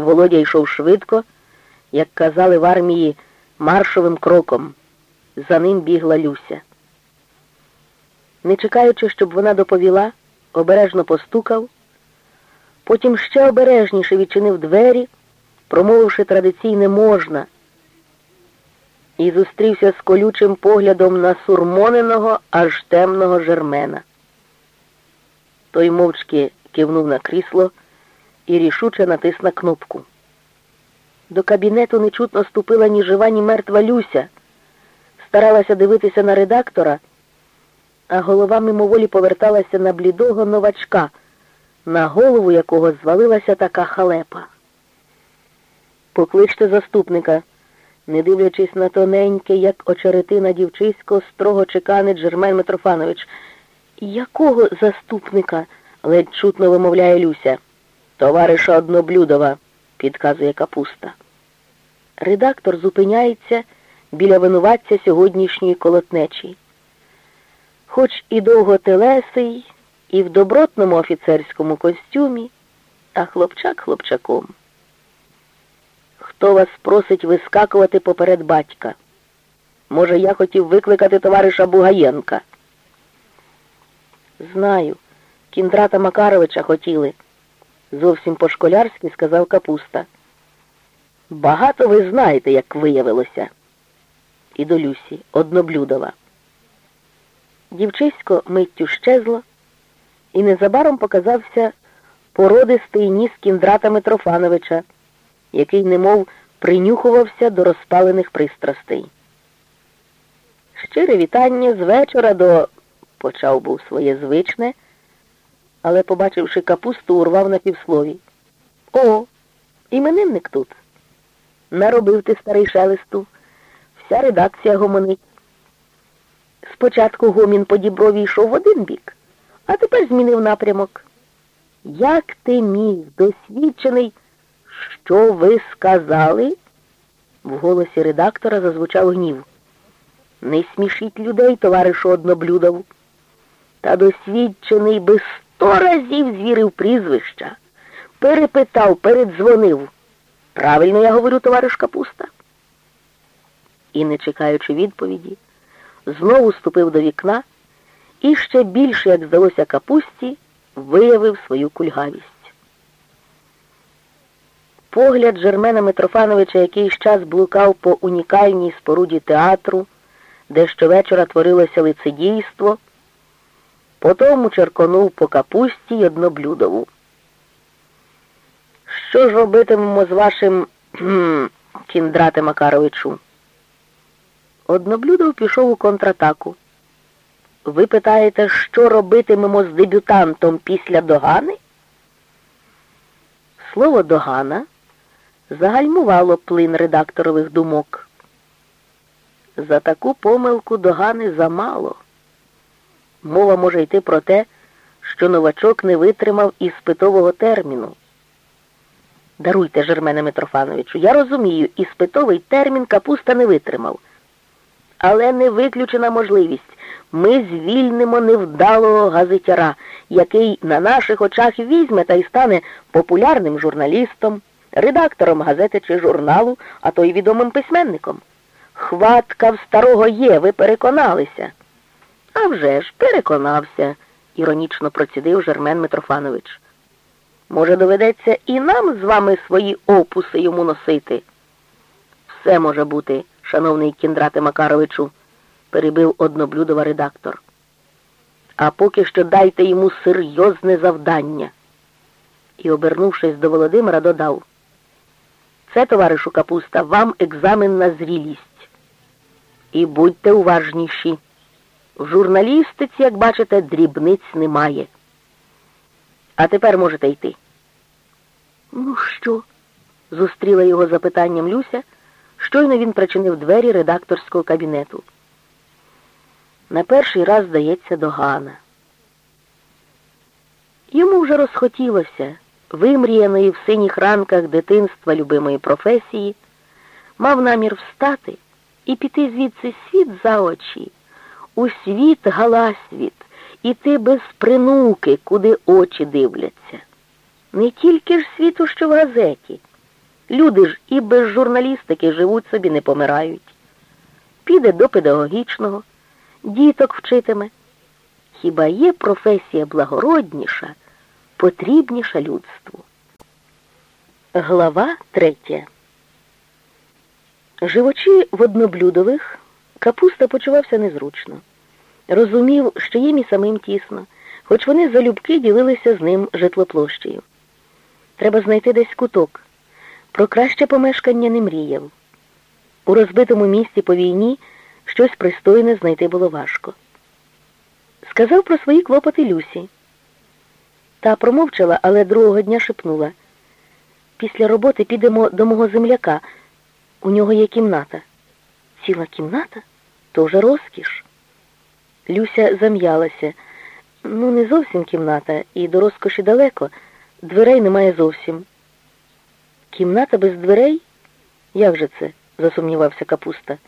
Володя йшов швидко, як казали в армії, маршовим кроком. За ним бігла Люся. Не чекаючи, щоб вона доповіла, обережно постукав, потім ще обережніше відчинив двері, промовивши традиційне можна, і зустрівся з колючим поглядом на сурмоненого аж темного жермена. Той мовчки кивнув на крісло і рішуче натис на кнопку. До кабінету нечутно ступила ні жива, ні мертва Люся, старалася дивитися на редактора, а голова мимоволі поверталася на блідого новачка, на голову якого звалилася така халепа. Покличте заступника, не дивлячись на тоненьке, як очеретина дівчисько, строго чеканить Жермен Митрофанович. Якого заступника? ледь чутно вимовляє Люся. Товариша Одноблюдова, підказує капуста. Редактор зупиняється біля винуватця сьогоднішньої колотнечі. Хоч і довготелесий, і в добротному офіцерському костюмі, а хлопчак хлопчаком. Хто вас просить вискакувати поперед батька? Може, я хотів викликати товариша Бугаєнка? Знаю, кіндрата Макаровича хотіли, зовсім по-школярськи сказав капуста. Багато ви знаєте, як виявилося. І до Люсі, одноблюдова. Дівчисько миттю щезло, і незабаром показався породистий ніс кіндрата Митрофановича, який немов принюхувався до розпалених пристрастей. Щире вітання з вечора до почав був своє звичне, але, побачивши капусту, урвав на півслові. О, іменинник тут. Наробив ти старий шелесту, вся редакція гомонить. Спочатку гомін по діброві йшов в один бік, а тепер змінив напрямок. Як ти міг, досвідчений, що ви сказали? В голосі редактора зазвучав гнів. Не смішіть людей, товаришу одноблюдов. Та досвідчений би сто разів звірив прізвища, перепитав, передзвонив. Правильно я говорю, товариш Капуста. І, не чекаючи відповіді, знову ступив до вікна і ще більше, як здалося капусті, виявив свою кульгавість. Погляд Жермена Митрофановича якийсь час блукав по унікальній споруді театру, де щовечора творилося лицедійство, Потому черконув по капусті й одноблюдову. Що ж робитимемо з вашим кіндрате Макаровичу? Одноблюдов пішов у контратаку. Ви питаєте, що робитимемо з дебютантом після догани? Слово догана загальмувало плин редакторових думок. За таку помилку догани замало. Мова може йти про те, що новачок не витримав іспитового терміну. Даруйте, Жермене Митрофановичу, я розумію, іспитовий термін капуста не витримав. Але не виключена можливість. Ми звільнимо невдалого газетяра, який на наших очах візьме та й стане популярним журналістом, редактором газети чи журналу, а то й відомим письменником. Хватка в старого є, ви переконалися. «А вже ж, переконався, іронічно процідив Жермен Митрофанович. Може, доведеться і нам з вами свої опуси йому носити? Все може бути, шановний кіндрате Макаровичу, перебив одноблюдова редактор. А поки що дайте йому серйозне завдання. І, обернувшись до Володимира, додав. Це, товаришу Капуста, вам екзамен на зрілість. І будьте уважніші. В журналістиці, як бачите, дрібниць немає. А тепер можете йти. Ну що? зустріла його запитанням Люся, щойно він причинив двері редакторського кабінету. На перший раз здається догана. Йому вже розхотілося, вимріяної в синіх ранках дитинства любимої професії, мав намір встати і піти звідси світ за очі у світ галасвіт, іти без принуки, куди очі дивляться. Не тільки ж світу, що в газеті, Люди ж і без журналістики живуть собі, не помирають. Піде до педагогічного, діток вчитиме. Хіба є професія благородніша, потрібніша людству? Глава третя. Живучи в одноблюдових, капуста почувався незручно. Розумів, що їм і самим тісно, хоч вони залюбки ділилися з ним житлоплощею. Треба знайти десь куток. Про краще помешкання не мріяв. У розбитому місті по війні щось пристойне знайти було важко. Сказав про свої клопоти Люсі. Та промовчала, але другого дня шепнула. Після роботи підемо до мого земляка. У нього є кімната. Ціла кімната? То вже розкіш. Люся зам'ялася. Ну, не зовсім кімната, і до розкоші далеко. Дверей немає зовсім. Кімната без дверей? Як же це? засумнівався капуста.